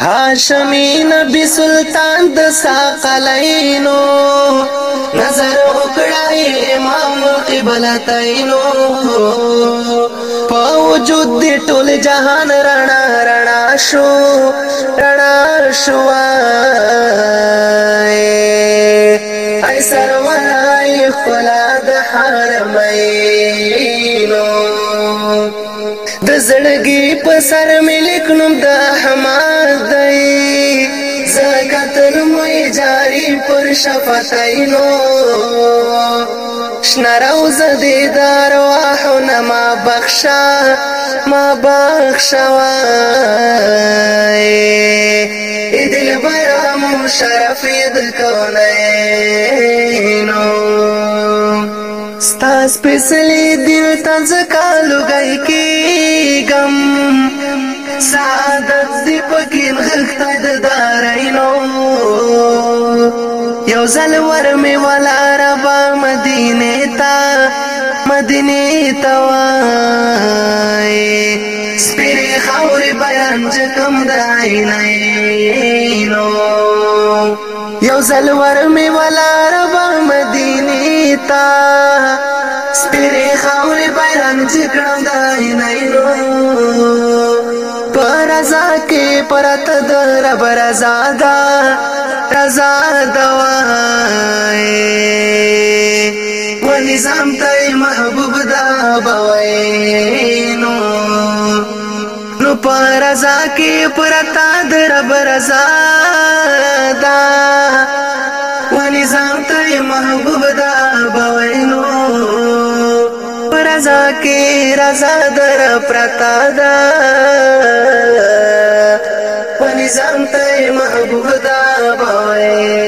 هاشمی نبی سلطان د ساقلینو نظر وکړای امام قبلتینو په وجود دې ټول جهان رڼا رڼا شو رڼا شو ای سرورای خلا د حرمای د زړګي په سر ملک نوم د احمد دی زکاتل مې جاری پر شفتاینو شنراو زدي دارواح نما بخشا ما بخشوای دل برام شرف د کونینو ستاس پسلی دل تنز کالو گئی یو زل ور می ولا ربا مدینه تا مدینه تا وای سپری خور بیان چکم د عینینو یو زل ور می ولا ربا مدینه تا سپری خور بیان چکم د عینینو پر ازا کې پرت د رب رضا ده آزاد وای و نظام ته محبوب دا بوي نو نو پر رضا کې پرتا در رضا دا و نظام ته محبوب دا بوي نو پر رضا کې رضا در پرتا دا و نظام ته محبوب دا بوي Hare